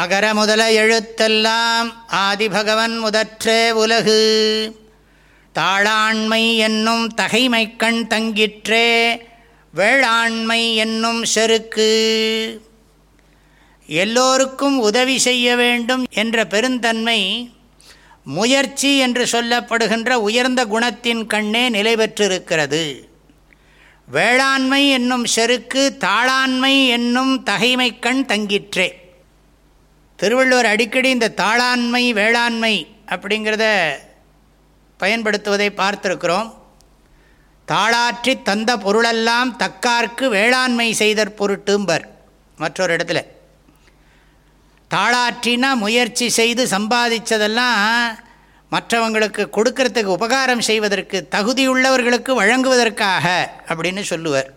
அகர முதல எழுத்தெல்லாம் ஆதிபகவன் முதற்றே உலகு. தாளாண்மை என்னும் தகைமைக்கண் தங்கிற்றே வேளாண்மை என்னும் செருக்கு. எல்லோருக்கும் உதவி செய்ய வேண்டும் என்ற பெருந்தன்மை முயற்சி என்று சொல்லப்படுகின்ற உயர்ந்த குணத்தின் கண்ணே நிலை பெற்றிருக்கிறது. வேளாண்மை என்னும் செருக்கு தாளாண்மை என்னும் தகைமைக்கண் தங்கிற்றே. திருவள்ளுவர் அடிக்கடி இந்த தாளாண்மை வேளாண்மை அப்படிங்கிறத பயன்படுத்துவதை பார்த்துருக்கிறோம். தாளாற்றி தந்த பொருளெல்லாம் தக்கார்க்கு வேளாண்மை செய்தற் பொருட்டும்பர் மற்றொரு இடத்துல. தாளாற்றினா முயற்சி செய்து சம்பாதிச்சதெல்லாம் மற்றவங்களுக்கு கொடுக்கறதுக்கு உபகாரம் செய்வதற்கு தகுதியுள்ளவர்களுக்கு வழங்குவதற்காக அப்படின்னு சொல்லுவர்.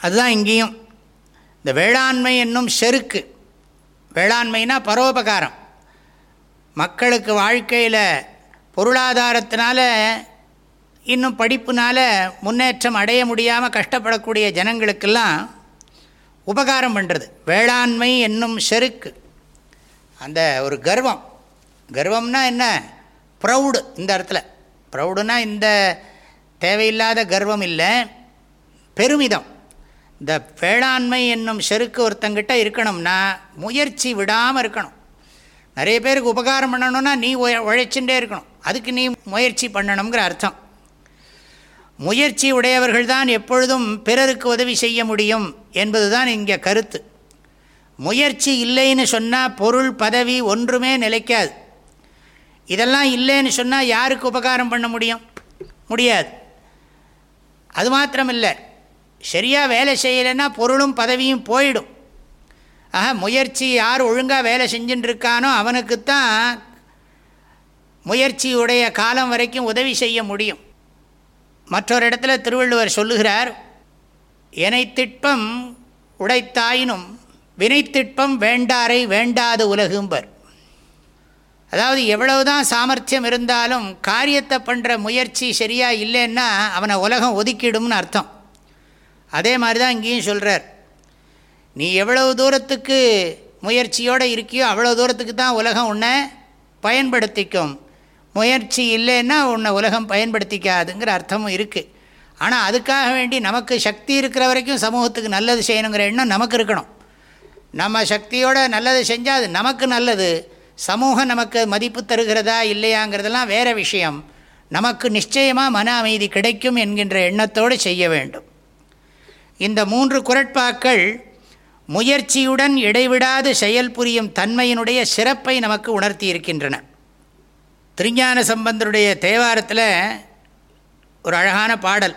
அதுதான் இங்கேயும். இந்த வேளாண்மை என்னும் செருக்கு வேளாண்மைனா பரோபகாரம். மக்களுக்கு வாழ்க்கையில் பொருளாதாரத்தினால இன்னும் படிப்புனால் முன்னேற்றம் அடைய முடியாமல் கஷ்டப்படக்கூடிய ஜனங்களுக்கெல்லாம் உபகாரம் பண்ணுறது வேளாண்மை என்னும் செருக்கு. அந்த ஒரு கர்வம். கர்வம்னா என்ன? ப்ரௌடு இந்த இடத்துல ப்ரௌடுனா இந்த தேவையில்லாத கர்வம் இல்லை பெருமிதம். இந்த வேளாண்மை என்னும் செருக்கு ஒருத்தங்கிட்ட இருக்கணும்னா முயற்சி விடாமல் இருக்கணும். நிறைய பேருக்கு உபகாரம் பண்ணணும்னா நீ உழைச்சுட்டே இருக்கணும். அதுக்கு நீ முயற்சி பண்ணணுங்கிற அர்த்தம். முயற்சி உடையவர்கள் தான் எப்பொழுதும் பிறருக்கு உதவி செய்ய முடியும் என்பது தான் இங்கே கருத்து. முயற்சி இல்லைன்னு சொன்னால் பொருள் பதவி ஒன்றுமே நிலைக்காது. இதெல்லாம் இல்லைன்னு சொன்னால் யாருக்கு உபகாரம் பண்ண முடியும்? முடியாது. அது மாத்திரமில்லை. சரியாக வேலை செய்யலைன்னா பொருளும் பதவியும் போயிடும். ஆக முயற்சி யார் ஒழுங்காக வேலை செஞ்சுட்டுருக்கானோ அவனுக்குத்தான் முயற்சியுடைய காலம் வரைக்கும் உதவி செய்ய முடியும். மற்றொரு இடத்துல திருவள்ளுவர் சொல்லுகிறார் எனைத்திட்பம் உடைத்தாயினும் வினைத்திட்பம் வேண்டாரை வேண்டாத உலகும்பர். அதாவது எவ்வளவுதான் சாமர்த்தியம் இருந்தாலும் காரியத்தை பண்ணுற முயற்சி சரியாக இல்லைன்னா அவனை உலகம் ஒதுக்கிடும்னு அர்த்தம். அதே மாதிரி தான் இங்கேயும் சொல்கிறார் நீ எவ்வளவு தூரத்துக்கு முயற்சியோடு இருக்கியோ அவ்வளோ தூரத்துக்கு தான் உலகம் உன்னை பயன்படுத்திக்கும். முயற்சி இல்லைன்னா உன்னை உலகம் பயன்படுத்திக்காதுங்கிற அர்த்தமும் இருக்குது ஆனால் அதுக்காக வேண்டி நமக்கு சக்தி இருக்கிற வரைக்கும் சமூகத்துக்கு நல்லது செய்யணுங்கிற எண்ணம் நமக்கு இருக்கணும். நம்ம சக்தியோடு நல்லது செஞ்சால் அது நமக்கு நல்லது. சமூகம் நமக்கு மதிப்பு தருகிறதா இல்லையாங்கிறதெல்லாம் வேறு விஷயம். நமக்கு நிச்சயமாக மன அமைதி கிடைக்கும் என்கின்ற எண்ணத்தோடு செய்ய வேண்டும். இந்த மூன்று குரட்பாக்கள் முயற்சியுடன் இடைவிடாது செயல் புரியும் தன்மையினுடைய சிறப்பை நமக்கு உணர்த்தி இருக்கின்றன. திருஞான சம்பந்தருடைய தேவாரத்தில் ஒரு அழகான பாடல்.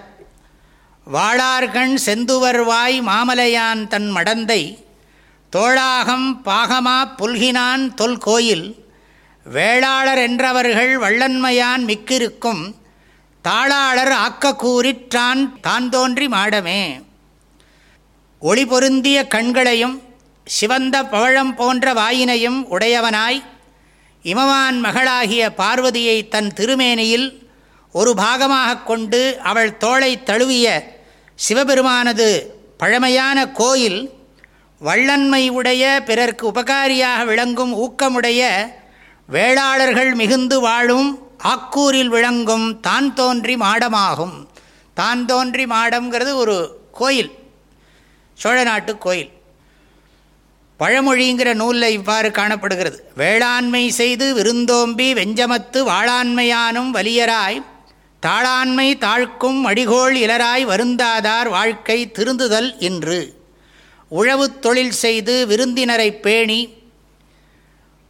வாழார்கண் செந்துவர்வாய் மாமலையான் தன் மடந்தை தோழாகம் பாகமா புல்கினான் தொல் கோயில் வேளாளர் என்றவர்கள் வள்ளன்மையான் மிக்கிருக்கும் தாளாளர் ஆக்கக்கூறிற்றான் தான் தோன்றி மாடமே. ஒளி பொருந்திய கண்களையும் சிவந்த பவழம் போன்ற வாயினையும் உடையவனாய் இமவான் மகளாகிய பார்வதியை தன் திருமேனியில் ஒரு பாகமாக கொண்டு அவள் தோளை தழுவிய சிவபெருமானது பழமையான கோயில் வள்ளன்மை உடைய பிறர்க்கு உபகாரியாக விளங்கும் ஊக்கமுடைய வேளாளர்கள் மிகுந்து வாழும் ஆக்கூரில் விளங்கும் தான் தோன்றி மாடமாகும். தான் தோன்றி மாடம்ங்கிறது ஒரு கோயில். சோழ நாட்டு கோயில். பழமொழிங்கிற நூலில் இவ்வாறு காணப்படுகிறது. வேளாண்மை செய்து விருந்தோம்பி வெஞ்சமத்து வாழாண்மையானும் வலியராய் தாளாண்மை தாழ்க்கும் அடிகோள் இலராய் வருந்தாதார் வாழ்க்கை திருந்துதல் இன்று. உழவு தொழில் செய்து விருந்தினரை பேணி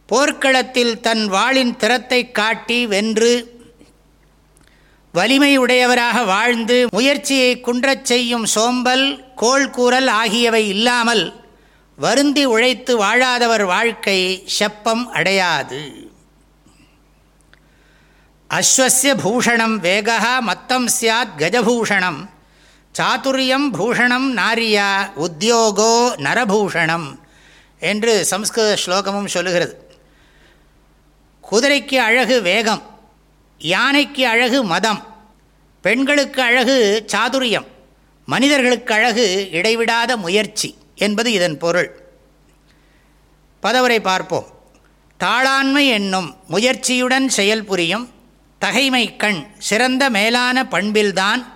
போர்க்களத்தில் தன் வாளின் திறத்தை காட்டி வென்று வலிமை உடையவராக வாழ்ந்து முயற்சியை குன்றச் செய்யும் சோம்பல் கோள் கூறல் ஆகியவை இல்லாமல் வருந்தி உழைத்து வாழாதவர் வாழ்க்கை செப்பம் அடையாது. அஸ்வசிய பூஷணம் வேகா மத்தம் சியாத் கஜபூஷணம். சாதுரியம் பூஷணம் நாரியா உத்தியோகோ நரபூஷணம் என்று சம்ஸ்கிருத ஸ்லோகமும் சொல்லுகிறது. குதிரைக்கு அழகு வேகம். யானைக்கு அழகு மதம் பெண்களுக்கு அழகு சாதுரியம் மனிதர்களுக்கு அழகு இடைவிடாத முயற்சி என்பது இதன் பொருள். பதவரை பார்ப்போம். தாளாண்மை என்னும் முயற்சியுடன் செயல்புரியும் தகைமை கண் சிறந்த மேலான பண்பில்தான்.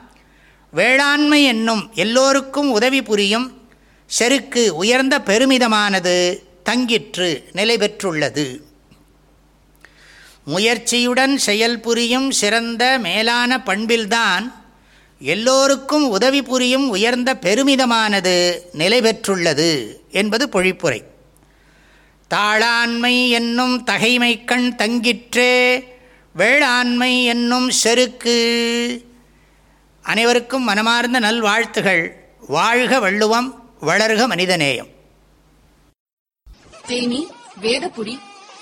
வேளாண்மை என்னும் எல்லோருக்கும் உதவி புரியும் செருக்கு உயர்ந்த பெருமிதமானது தங்கிற்று நிலை பெற்றுள்ளது முயற்சியுடன் செயல்புரியும் சிறந்த மேலான பண்பில்தான் எல்லோருக்கும் உதவி புரியும் உயர்ந்த பெருமிதமானது நிலை பெற்றுள்ளது என்பது பொழிப்புரை. தாளாண்மை என்னும் தகைமை கண் தங்கிற்றே வேளாண்மை என்னும் செருக்கு. அனைவருக்கும் மனமார்ந்த நல்வாழ்த்துகள். வாழ்க வள்ளுவம் வளர்க மனிதநேயம். தேனி வேதபுரி